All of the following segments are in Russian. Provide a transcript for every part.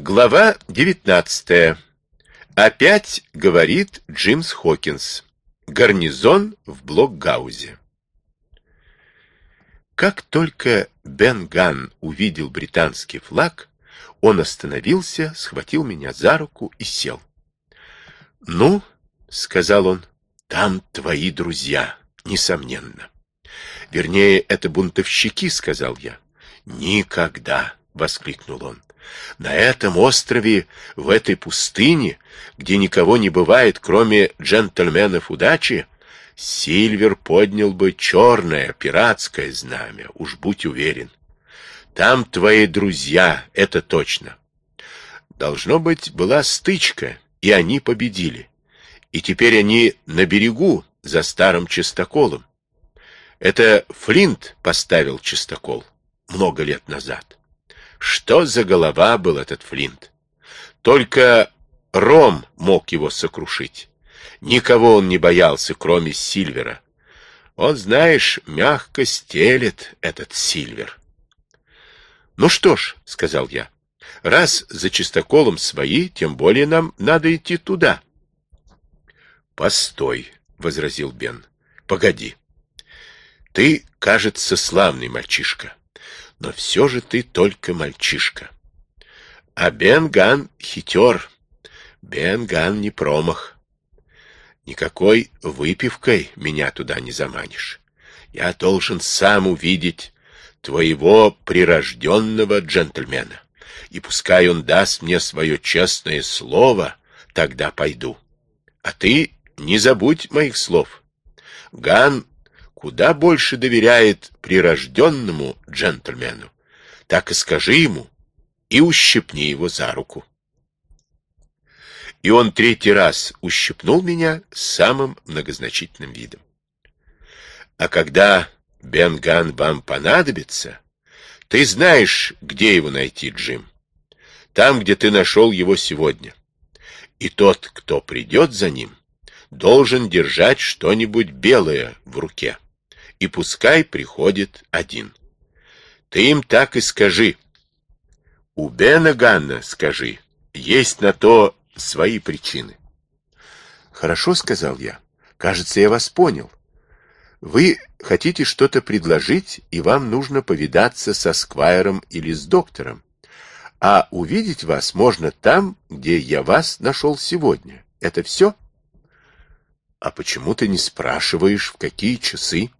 Глава 19. Опять говорит Джимс Хокинс. Гарнизон в Блокгаузе. Как только Бен Ган увидел британский флаг, он остановился, схватил меня за руку и сел. «Ну, — сказал он, — там твои друзья, несомненно. Вернее, это бунтовщики, — сказал я. Никогда, — воскликнул он. На этом острове, в этой пустыне, где никого не бывает, кроме джентльменов удачи, Сильвер поднял бы черное пиратское знамя, уж будь уверен. Там твои друзья, это точно. Должно быть, была стычка, и они победили. И теперь они на берегу, за старым чистоколом. Это Флинт поставил чистокол много лет назад. Что за голова был этот Флинт? Только Ром мог его сокрушить. Никого он не боялся, кроме Сильвера. Он, знаешь, мягко стелет этот Сильвер. «Ну что ж», — сказал я, — «раз за чистоколом свои, тем более нам надо идти туда». «Постой», — возразил Бен, — «погоди. Ты, кажется, славный мальчишка, но все же ты только мальчишка. А Бен Ган хитер, Бен Ган не промах. Никакой выпивкой меня туда не заманишь. Я должен сам увидеть твоего прирожденного джентльмена. И пускай он даст мне свое честное слово, тогда пойду. А ты не забудь моих слов. Ган куда больше доверяет прирожденному джентльмену. Так и скажи ему и ущипни его за руку. И он третий раз ущипнул меня самым многозначительным видом. А когда Бен Ган вам понадобится, ты знаешь, где его найти, Джим. Там, где ты нашел его сегодня. И тот, кто придет за ним, должен держать что-нибудь белое в руке. И пускай приходит один. Ты им так и скажи. У Бена Ганна, скажи, есть на то свои причины. Хорошо, сказал я. Кажется, я вас понял. Вы хотите что-то предложить, и вам нужно повидаться со сквайром или с доктором. А увидеть вас можно там, где я вас нашел сегодня. Это все? А почему ты не спрашиваешь, в какие часы?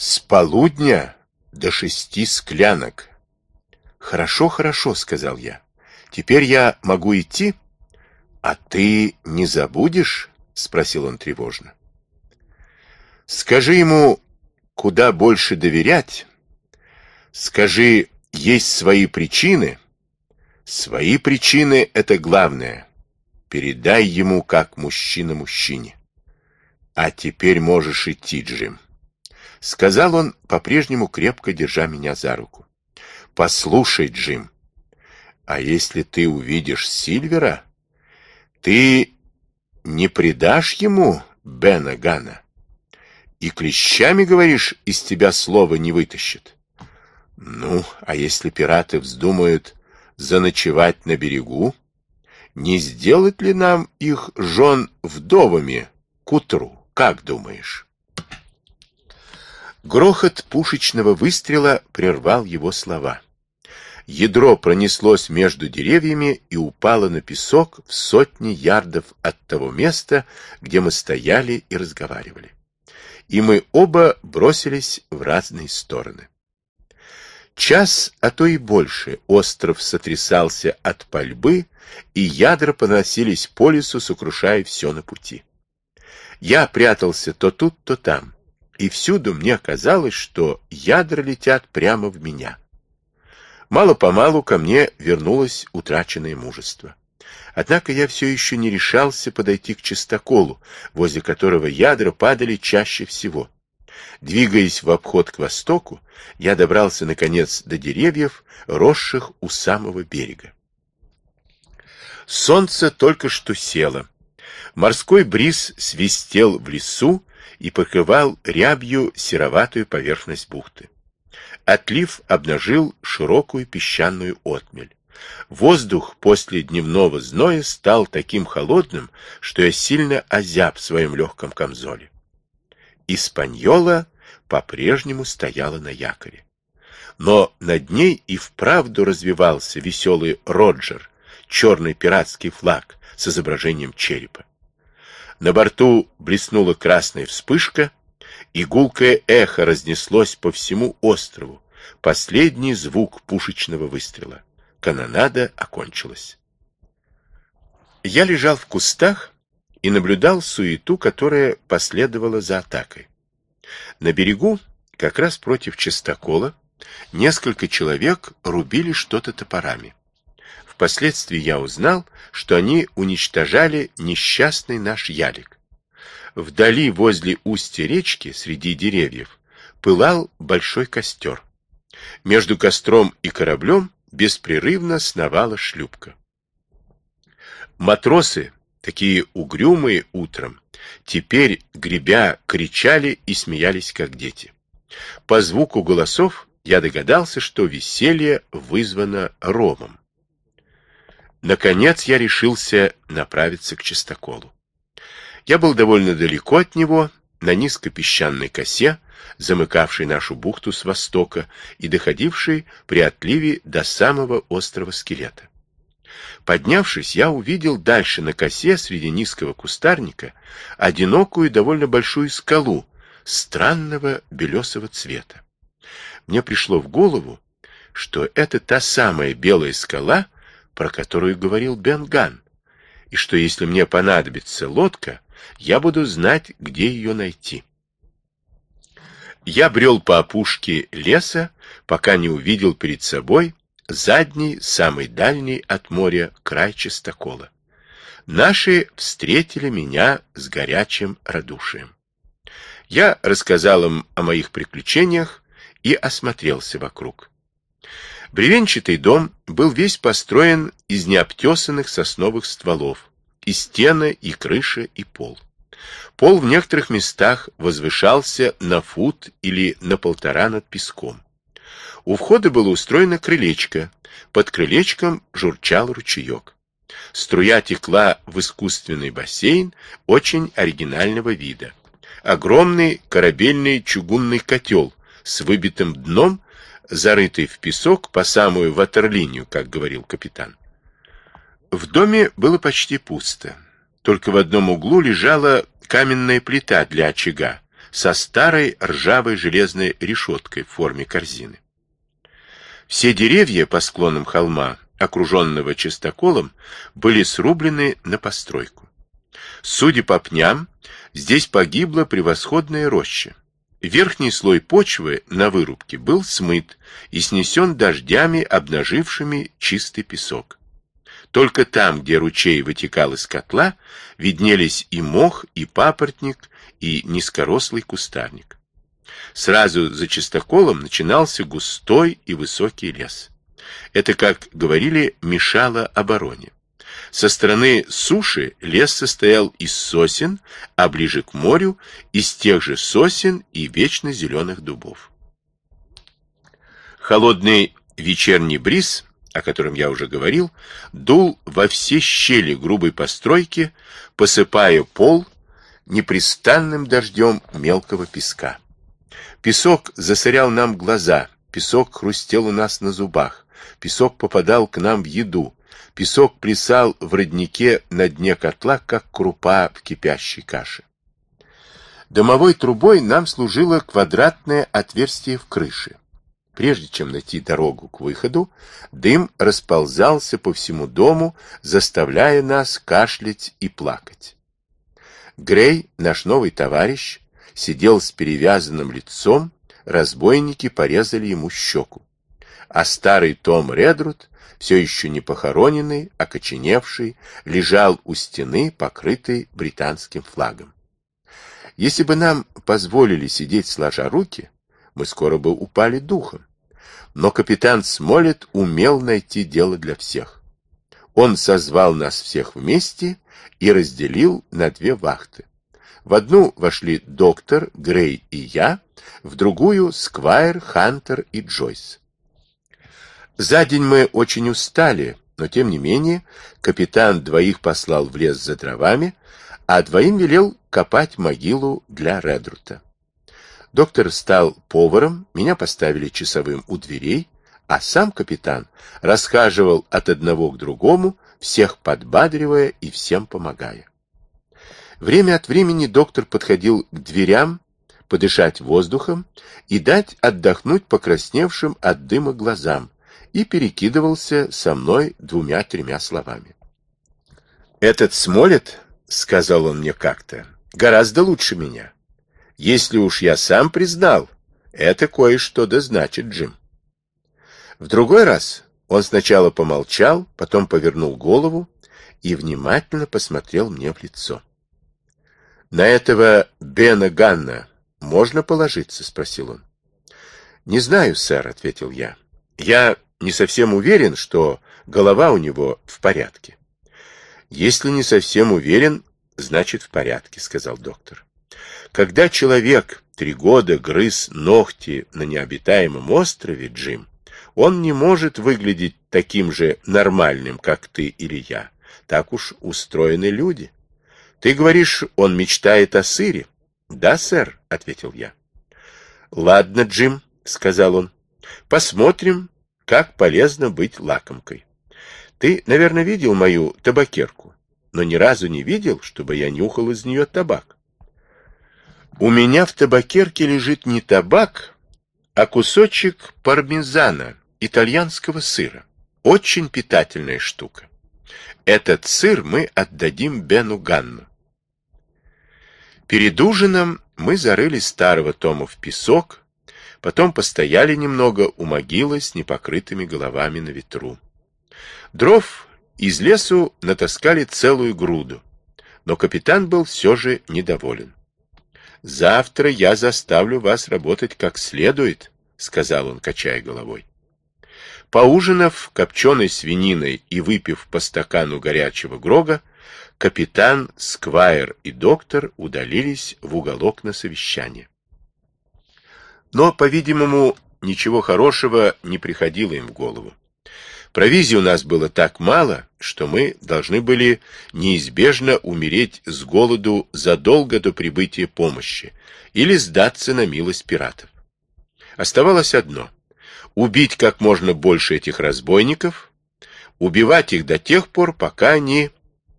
С полудня до шести склянок. Хорошо, хорошо, сказал я. Теперь я могу идти? А ты не забудешь? Спросил он тревожно. Скажи ему, куда больше доверять. Скажи, есть свои причины. Свои причины — это главное. Передай ему, как мужчина мужчине. А теперь можешь идти, Джим. Сказал он, по-прежнему крепко держа меня за руку. Послушай, Джим, а если ты увидишь Сильвера, ты не предашь ему Бена Гана? И клещами, говоришь, из тебя слова не вытащит. Ну, а если пираты вздумают заночевать на берегу, не сделать ли нам их жен вдовами к утру, как думаешь? Грохот пушечного выстрела прервал его слова. Ядро пронеслось между деревьями и упало на песок в сотни ярдов от того места, где мы стояли и разговаривали и мы оба бросились в разные стороны. Час, а то и больше, остров сотрясался от пальбы, и ядра поносились по лесу, сокрушая все на пути. Я прятался то тут, то там, и всюду мне казалось, что ядра летят прямо в меня. Мало-помалу ко мне вернулось утраченное мужество. Однако я все еще не решался подойти к чистоколу, возле которого ядра падали чаще всего. Двигаясь в обход к востоку, я добрался, наконец, до деревьев, росших у самого берега. Солнце только что село. Морской бриз свистел в лесу и покрывал рябью сероватую поверхность бухты. Отлив обнажил широкую песчаную отмель Воздух после дневного зноя стал таким холодным, что я сильно озяб в своем легком камзоле. Испаньола по-прежнему стояла на якоре. Но над ней и вправду развивался веселый Роджер, черный пиратский флаг с изображением черепа. На борту блеснула красная вспышка, и гулкое эхо разнеслось по всему острову, последний звук пушечного выстрела. Канонада окончилась. Я лежал в кустах и наблюдал суету, которая последовала за атакой. На берегу, как раз против частокола, несколько человек рубили что-то топорами. Впоследствии я узнал, что они уничтожали несчастный наш ялик. Вдали, возле устья речки, среди деревьев, пылал большой костер. Между костром и кораблем беспрерывно сновала шлюпка. Матросы, такие угрюмые утром, теперь, гребя, кричали и смеялись, как дети. По звуку голосов я догадался, что веселье вызвано ромом. Наконец я решился направиться к чистоколу. Я был довольно далеко от него, на низкопесчаной косе, замыкавшей нашу бухту с востока и доходившей при отливе до самого острова Скелета. Поднявшись, я увидел дальше на косе среди низкого кустарника одинокую довольно большую скалу странного белесого цвета. Мне пришло в голову, что это та самая белая скала, про которую говорил Бенган, и что если мне понадобится лодка, я буду знать, где ее найти. Я брел по опушке леса, пока не увидел перед собой задний, самый дальний от моря край чистокола. Наши встретили меня с горячим радушием. Я рассказал им о моих приключениях и осмотрелся вокруг. Бревенчатый дом был весь построен из необтесанных сосновых стволов, и стены, и крыша, и пол. Пол в некоторых местах возвышался на фут или на полтора над песком. У входа было устроено крылечко, под крылечком журчал ручеек. Струя текла в искусственный бассейн очень оригинального вида. Огромный корабельный чугунный котел с выбитым дном, зарытый в песок по самую ватерлинию, как говорил капитан. В доме было почти пусто. Только в одном углу лежала каменная плита для очага со старой ржавой железной решеткой в форме корзины. Все деревья по склонам холма, окруженного чистоколом, были срублены на постройку. Судя по пням, здесь погибла превосходная роща. Верхний слой почвы на вырубке был смыт и снесен дождями, обнажившими чистый песок. Только там, где ручей вытекал из котла, виднелись и мох, и папоротник, и низкорослый кустарник. Сразу за чистоколом начинался густой и высокий лес. Это, как говорили, мешало обороне. Со стороны суши лес состоял из сосен, а ближе к морю из тех же сосен и вечно зеленых дубов. Холодный вечерний бриз о котором я уже говорил, дул во все щели грубой постройки, посыпая пол непрестанным дождем мелкого песка. Песок засорял нам глаза, песок хрустел у нас на зубах, песок попадал к нам в еду, песок плясал в роднике на дне котла, как крупа в кипящей каше. Домовой трубой нам служило квадратное отверстие в крыше. Прежде чем найти дорогу к выходу, дым расползался по всему дому, заставляя нас кашлять и плакать. Грей, наш новый товарищ, сидел с перевязанным лицом, разбойники порезали ему щеку. А старый Том Редрут, все еще не похороненный, окоченевший, лежал у стены, покрытый британским флагом. Если бы нам позволили сидеть сложа руки, мы скоро бы упали духом. Но капитан Смолет умел найти дело для всех. Он созвал нас всех вместе и разделил на две вахты. В одну вошли доктор, Грей и я, в другую — Сквайр, Хантер и Джойс. За день мы очень устали, но тем не менее капитан двоих послал в лес за дровами, а двоим велел копать могилу для Редрута. Доктор стал поваром, меня поставили часовым у дверей, а сам капитан расхаживал от одного к другому, всех подбадривая и всем помогая. Время от времени доктор подходил к дверям, подышать воздухом и дать отдохнуть покрасневшим от дыма глазам, и перекидывался со мной двумя-тремя словами. «Этот Смолет, — сказал он мне как-то, — гораздо лучше меня. Если уж я сам признал, это кое-что да значит, Джим». В другой раз он сначала помолчал, потом повернул голову и внимательно посмотрел мне в лицо. «На этого Бена Ганна можно положиться?» — спросил он. «Не знаю, сэр», — ответил я. «Я не совсем уверен, что голова у него в порядке». «Если не совсем уверен, значит в порядке», — сказал доктор. «Когда человек три года грыз ногти на необитаемом острове, Джим, он не может выглядеть таким же нормальным, как ты или я. Так уж устроены люди. Ты говоришь, он мечтает о сыре? Да, сэр, ответил я. Ладно, Джим, сказал он. Посмотрим, как полезно быть лакомкой. Ты, наверное, видел мою табакерку, но ни разу не видел, чтобы я нюхал из нее табак. У меня в табакерке лежит не табак, а кусочек пармезана, итальянского сыра. Очень питательная штука. Этот сыр мы отдадим Бену Ганну. Перед ужином мы зарыли старого Тома в песок, потом постояли немного у могилы с непокрытыми головами на ветру. Дров из лесу натаскали целую груду, но капитан был все же недоволен. «Завтра я заставлю вас работать как следует», — сказал он, качая головой. Поужинав копченой свининой и выпив по стакану горячего грога, капитан, сквайр и доктор удалились в уголок на совещание. Но, по-видимому, ничего хорошего не приходило им в голову. Провизии у нас было так мало, что мы должны были неизбежно умереть с голоду задолго до прибытия помощи или сдаться на милость пиратов. Оставалось одно убить как можно больше этих разбойников, убивать их до тех пор, пока они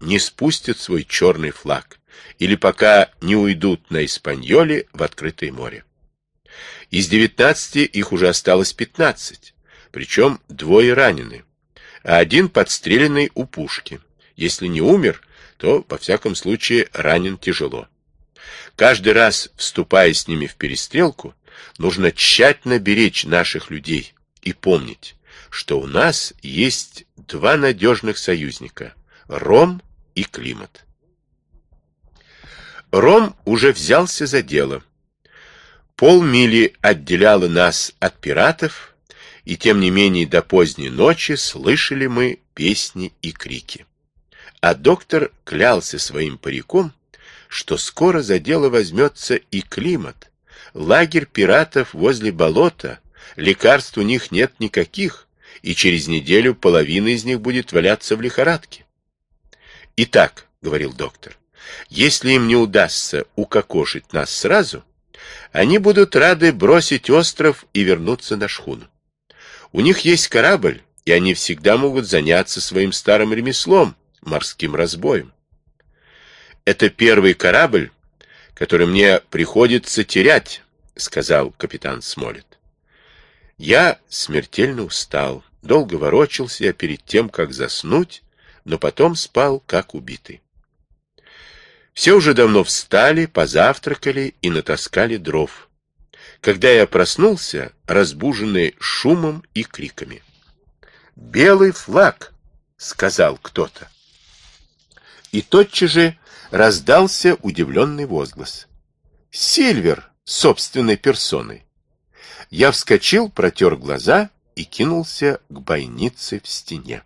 не спустят свой черный флаг или пока не уйдут на Испаньоле в открытое море. Из 19 их уже осталось 15, причем двое ранены, а один подстреленный у пушки. Если не умер, то, во всяком случае, ранен тяжело. Каждый раз, вступая с ними в перестрелку, нужно тщательно беречь наших людей и помнить, что у нас есть два надежных союзника – Ром и климат. Ром уже взялся за дело. Полмили отделяло нас от пиратов, и тем не менее до поздней ночи слышали мы песни и крики. А доктор клялся своим париком, что скоро за дело возьмется и климат, Лагерь пиратов возле болота, лекарств у них нет никаких, и через неделю половина из них будет валяться в лихорадке. Итак, — говорил доктор, — если им не удастся укокошить нас сразу, они будут рады бросить остров и вернуться на шхуну. У них есть корабль, и они всегда могут заняться своим старым ремеслом, морским разбоем. Это первый корабль, который мне приходится терять, — сказал капитан Смолет. Я смертельно устал, долго ворочался перед тем, как заснуть, но потом спал, как убитый. Все уже давно встали, позавтракали и натаскали дров. Когда я проснулся, разбуженный шумом и криками. «Белый флаг!» — сказал кто-то. И тотчас же раздался удивленный возглас. «Сильвер!» собственной персоной. Я вскочил, протер глаза и кинулся к бойнице в стене.